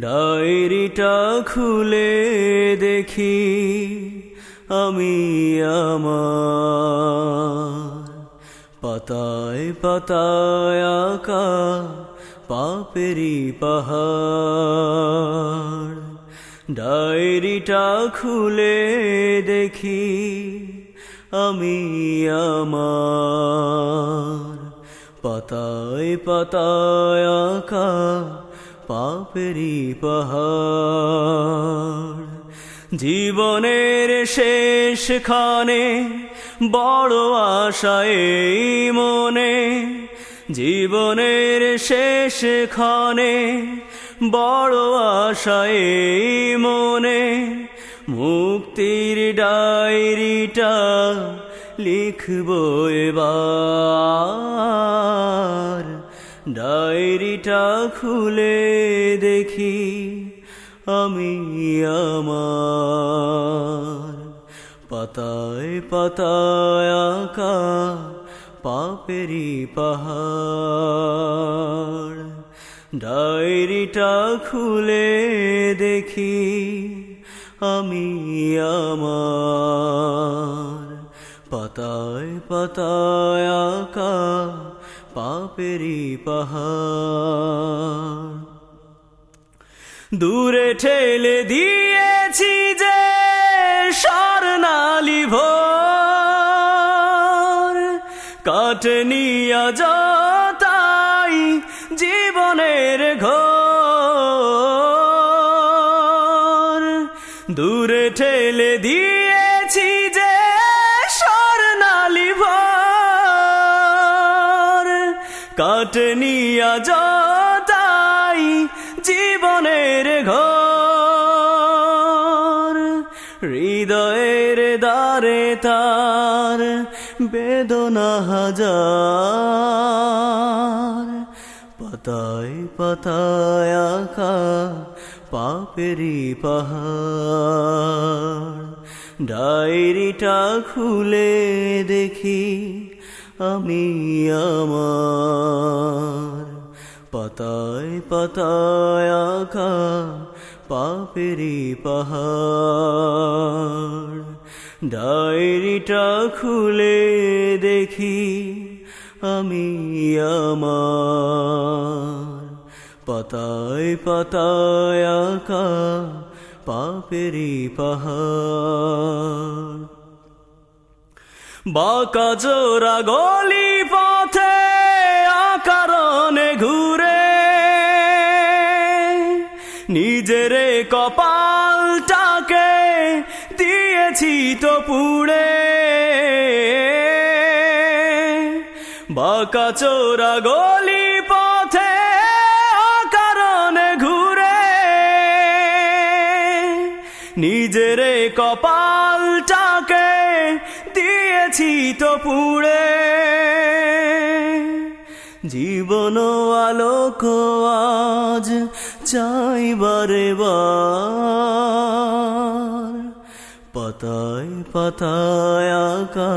ডায়েরিটা খুলে দেখি আমি আমার। পাতায় পাতায় আঁকা পাপেরি পাহাড়। ডায়েরিটা খুলে দেখি আমি আমার। পাতায় পাতায় আঁকা পাপেরি পাহাড়। জীবনের শেষ খানে বড় আশায় মনে। জীবনের শেষ খানে বড় আশায় মনে। মুক্তির ডায়েরিটা লিখব এবার। ডায়েরিটা খুলে দেখি আমি আমার। পাতায় পাতায় আঁকা পাপেরি পাহাড়। ডায়েরিটা খুলে দেখি আমি আমার। পাতায় পাতায় আঁকা পাপেরি পাহাড়। দূরে ঠেলে দিয়েছি যে স্বর্ণালি ভোর। কাটনিয়া যাতাই জীবনের ঘোর। কাটনিয়া যাতাই জীবনের ঘর, হৃদয়ের দ্বারে তার বেদনা হাজার। পাতায় পাতায় আঁকা পাপেরি পাহাড়। ডায়েরিটা খুলে দেখি আমি আমার। পাতায় পাতায় আঁকা পাপেরি পাহাড়। ডায়েরিটা খুলে দেখি আমি আমার। পাতায় পাতায় আঁকা পাপেরি পাহাড়। বাঁকা জোড়া গলি পথে আকারণে ঘুরে। নিজের কপালটাকে দিয়েছি তো পুড়ে বাঁকা চোরা গলি পথে আকারণে ঘুরে। নিজের কপালটাকে দিয়েছি তো পুড়ে জীবন আলোক আজ চাইবারে বার পাতায় পাতায় আঁকা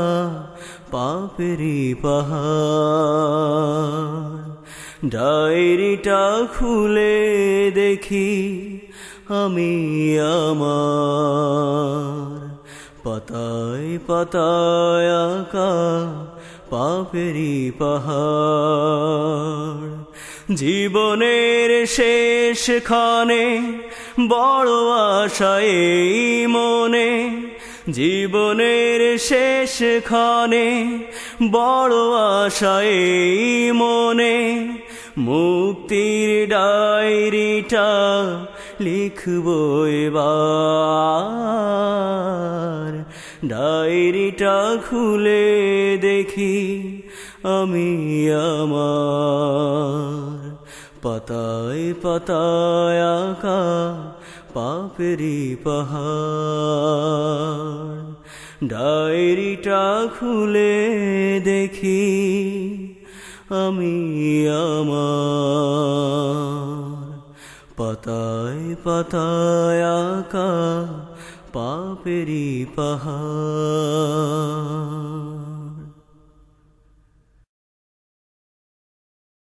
পাপেরি পাহাড়। ডায়েরিটা খুলে দেখি আমি আমার। পাতায় পাতায় আঁকা পাপেরি পাহাড়। জীবনের শেষ খানে বড় আশায় মনে, জীবনের শেষ খানে বড় আশায় মনে। মুক্তির ডায়েরিটা লিখব এবার। ডায়েরিটা খুলে দেখি আমি আমার। পাতায় পাতায় আঁকা পাপেরি পাহাড়। ডায়েরিটা খুলে দেখি আমি আমার। পাতায় পাতায় আকা পাপেরি পাহাড়।